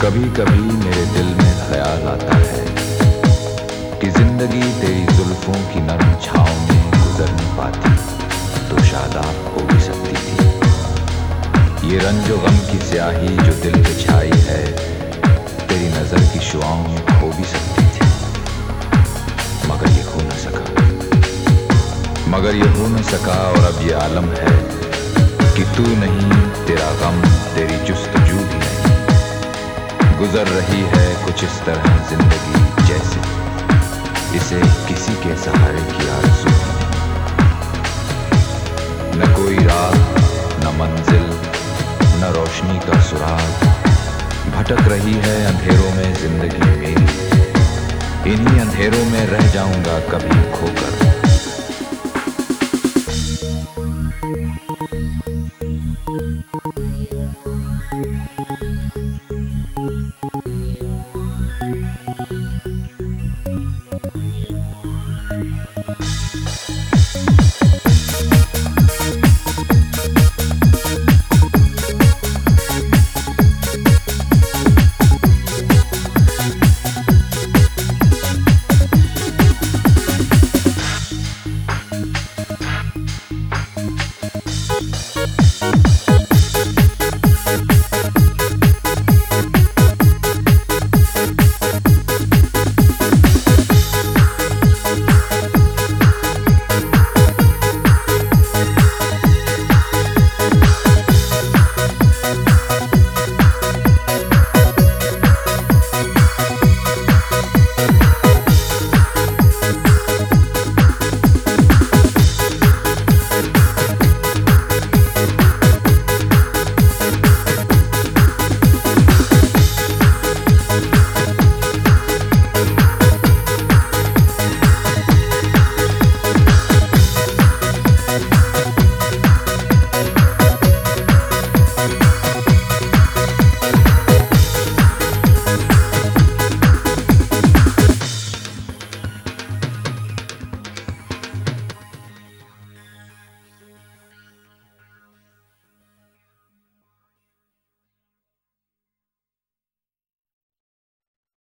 कभी कभी मेरे दिल में ख्याल आता है कि ज़िंदगी तेरी जुल्फों की नरम छाव में गुजर नहीं पाती तो शादाब हो भी सकती थी। ये रंजो गम की स्याही जो दिल पे छाई है, तेरी नज़र की शुआओं में खो भी सकती थी। मगर ये हो न सका। मगर ये हो न सका और अब ये आलम है कि तू नहीं, तेरा गम गुजर रही है कुछ इस तरह ज़िंदगी जैसे। इसे किसी के सहारे की आरज़ू। न कोई राह न मंजिल, न रोशनी का सुराग। भटक रही है अंधेरों में ज़िंदगी मेरी। इन्हीं अंधेरों में रह जाऊँगा कभी खोकर।